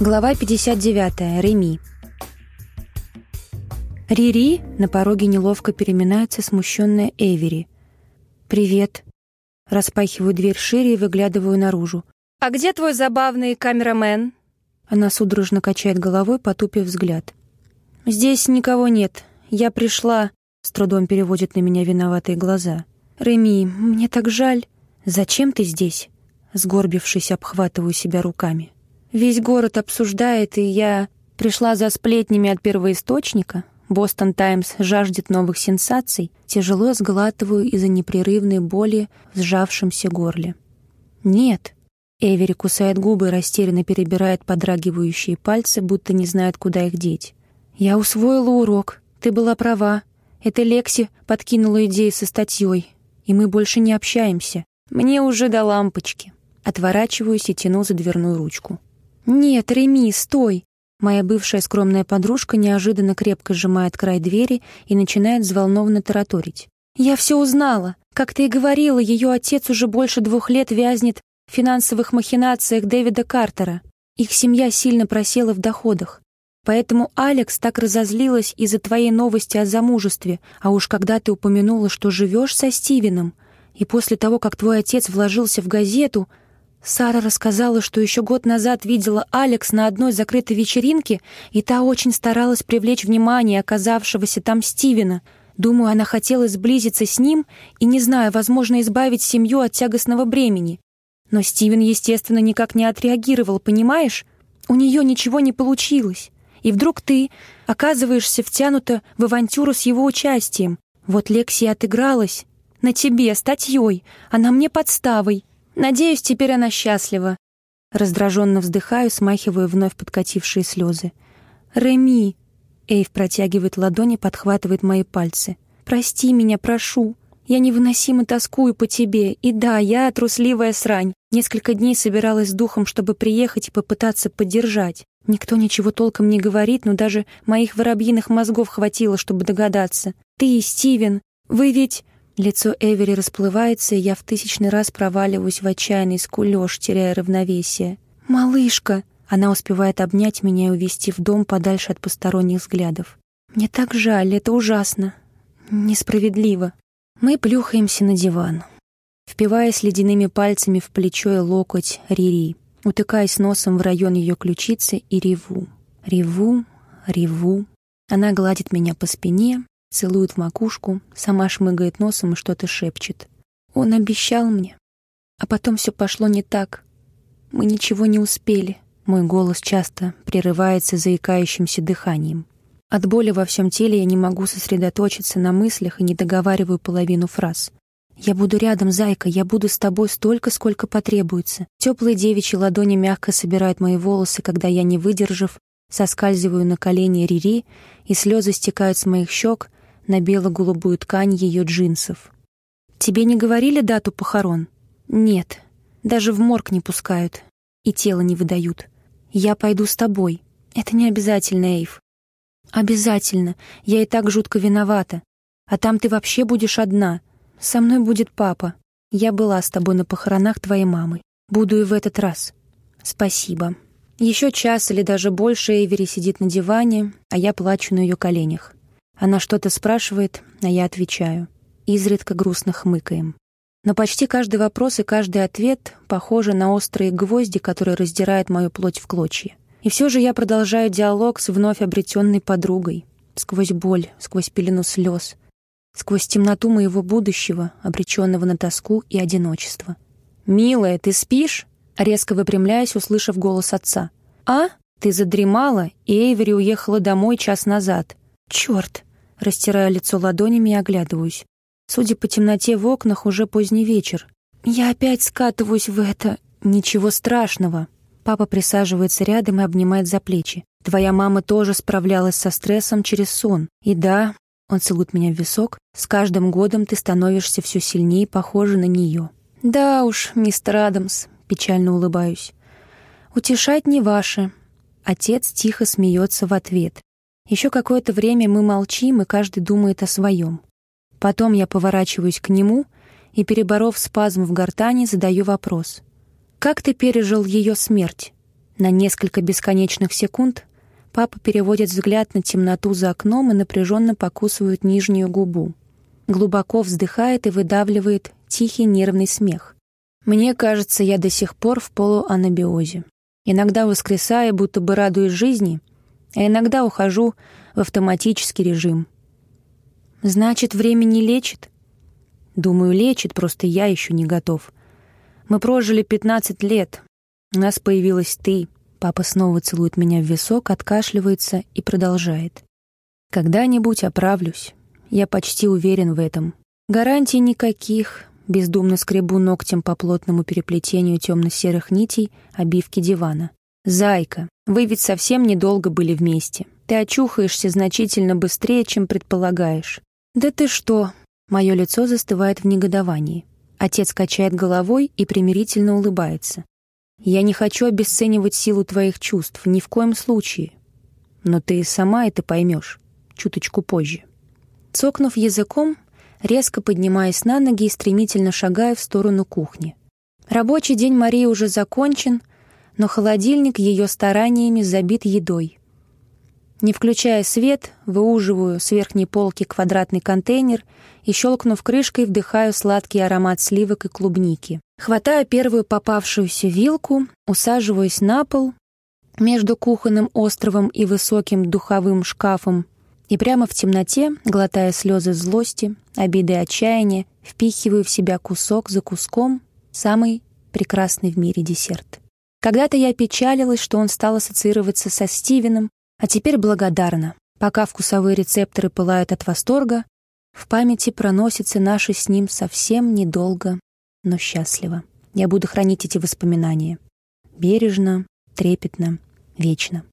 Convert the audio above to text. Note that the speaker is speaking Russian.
Глава 59. Реми. Рири на пороге неловко переминается смущенная Эвери. «Привет». Распахиваю дверь шире и выглядываю наружу. «А где твой забавный камерамен?» Она судорожно качает головой, потупив взгляд. «Здесь никого нет. Я пришла...» С трудом переводит на меня виноватые глаза. «Реми, мне так жаль. Зачем ты здесь?» Сгорбившись, обхватываю себя руками. Весь город обсуждает, и я пришла за сплетнями от первоисточника. Бостон Таймс жаждет новых сенсаций. Тяжело сглатываю из-за непрерывной боли в сжавшемся горле. «Нет». Эвери кусает губы и растерянно перебирает подрагивающие пальцы, будто не знает, куда их деть. «Я усвоила урок. Ты была права. Это Лекси подкинула идею со статьей. И мы больше не общаемся. Мне уже до лампочки». Отворачиваюсь и тяну за дверную ручку. «Нет, Реми, стой!» Моя бывшая скромная подружка неожиданно крепко сжимает край двери и начинает взволнованно тараторить. «Я все узнала. Как ты и говорила, ее отец уже больше двух лет вязнет в финансовых махинациях Дэвида Картера. Их семья сильно просела в доходах. Поэтому Алекс так разозлилась из-за твоей новости о замужестве, а уж когда ты упомянула, что живешь со Стивеном, и после того, как твой отец вложился в газету, Сара рассказала, что еще год назад видела Алекс на одной закрытой вечеринке, и та очень старалась привлечь внимание оказавшегося там Стивена. Думаю, она хотела сблизиться с ним и, не знаю, возможно, избавить семью от тягостного бремени. Но Стивен, естественно, никак не отреагировал, понимаешь? У нее ничего не получилось. И вдруг ты оказываешься втянута в авантюру с его участием. Вот Лексия отыгралась. На тебе, статьей, а на мне подставой. Надеюсь, теперь она счастлива. Раздраженно вздыхаю, смахиваю вновь подкатившие слезы. «Реми!» Эйв протягивает ладони, подхватывает мои пальцы. «Прости меня, прошу. Я невыносимо тоскую по тебе. И да, я трусливая срань. Несколько дней собиралась с духом, чтобы приехать и попытаться поддержать. Никто ничего толком не говорит, но даже моих воробьиных мозгов хватило, чтобы догадаться. Ты и Стивен, вы ведь... Лицо Эвери расплывается, и я в тысячный раз проваливаюсь в отчаянный скулёж, теряя равновесие. «Малышка!» Она успевает обнять меня и увести в дом подальше от посторонних взглядов. «Мне так жаль, это ужасно. Несправедливо». Мы плюхаемся на диван, впиваясь ледяными пальцами в плечо и локоть Рири, утыкаясь носом в район ее ключицы и реву. Реву, реву. Она гладит меня по спине, целует в макушку, сама шмыгает носом и что-то шепчет. Он обещал мне. А потом все пошло не так. Мы ничего не успели. Мой голос часто прерывается заикающимся дыханием. От боли во всем теле я не могу сосредоточиться на мыслях и не договариваю половину фраз. «Я буду рядом, зайка, я буду с тобой столько, сколько потребуется». Теплые девичьи ладони мягко собирают мои волосы, когда я, не выдержав, соскальзываю на колени Рири, и слезы стекают с моих щек, на бело-голубую ткань ее джинсов. «Тебе не говорили дату похорон?» «Нет. Даже в морг не пускают. И тело не выдают. Я пойду с тобой. Это не обязательно, Эйв». «Обязательно. Я и так жутко виновата. А там ты вообще будешь одна. Со мной будет папа. Я была с тобой на похоронах твоей мамы. Буду и в этот раз. Спасибо». Еще час или даже больше Эйвери сидит на диване, а я плачу на ее коленях. Она что-то спрашивает, а я отвечаю. Изредка грустно хмыкаем. Но почти каждый вопрос и каждый ответ похожи на острые гвозди, которые раздирают мою плоть в клочья. И все же я продолжаю диалог с вновь обретенной подругой. Сквозь боль, сквозь пелену слез, сквозь темноту моего будущего, обреченного на тоску и одиночество. «Милая, ты спишь?» Резко выпрямляясь, услышав голос отца. «А? Ты задремала, и Эйвери уехала домой час назад. Черт!» Растираю лицо ладонями и оглядываюсь. Судя по темноте в окнах, уже поздний вечер. Я опять скатываюсь в это... Ничего страшного. Папа присаживается рядом и обнимает за плечи. Твоя мама тоже справлялась со стрессом через сон. И да, он целует меня в висок, с каждым годом ты становишься все сильнее похожа на нее. Да уж, мистер Адамс, печально улыбаюсь. Утешать не ваше. Отец тихо смеется в ответ. Еще какое-то время мы молчим, и каждый думает о своем. Потом я поворачиваюсь к нему и, переборов спазм в гортани, задаю вопрос. «Как ты пережил ее смерть?» На несколько бесконечных секунд папа переводит взгляд на темноту за окном и напряженно покусывает нижнюю губу. Глубоко вздыхает и выдавливает тихий нервный смех. Мне кажется, я до сих пор в полуанабиозе. Иногда воскресаю, будто бы радуюсь жизни, а иногда ухожу в автоматический режим. Значит, время не лечит? Думаю, лечит, просто я еще не готов. Мы прожили 15 лет. У нас появилась ты. Папа снова целует меня в висок, откашливается и продолжает. Когда-нибудь оправлюсь. Я почти уверен в этом. Гарантий никаких. Бездумно скребу ногтем по плотному переплетению темно-серых нитей обивки дивана. «Зайка, вы ведь совсем недолго были вместе. Ты очухаешься значительно быстрее, чем предполагаешь». «Да ты что?» Мое лицо застывает в негодовании. Отец качает головой и примирительно улыбается. «Я не хочу обесценивать силу твоих чувств, ни в коем случае. Но ты сама это поймешь. Чуточку позже». Цокнув языком, резко поднимаясь на ноги и стремительно шагая в сторону кухни. Рабочий день Марии уже закончен, но холодильник ее стараниями забит едой. Не включая свет, выуживаю с верхней полки квадратный контейнер и, щелкнув крышкой, вдыхаю сладкий аромат сливок и клубники. Хватаю первую попавшуюся вилку, усаживаюсь на пол между кухонным островом и высоким духовым шкафом и прямо в темноте, глотая слезы злости, обиды и отчаяния, впихиваю в себя кусок за куском самый прекрасный в мире десерт. Когда-то я печалилась, что он стал ассоциироваться со Стивеном, а теперь благодарна. Пока вкусовые рецепторы пылают от восторга, в памяти проносятся наши с ним совсем недолго, но счастливо. Я буду хранить эти воспоминания. Бережно, трепетно, вечно.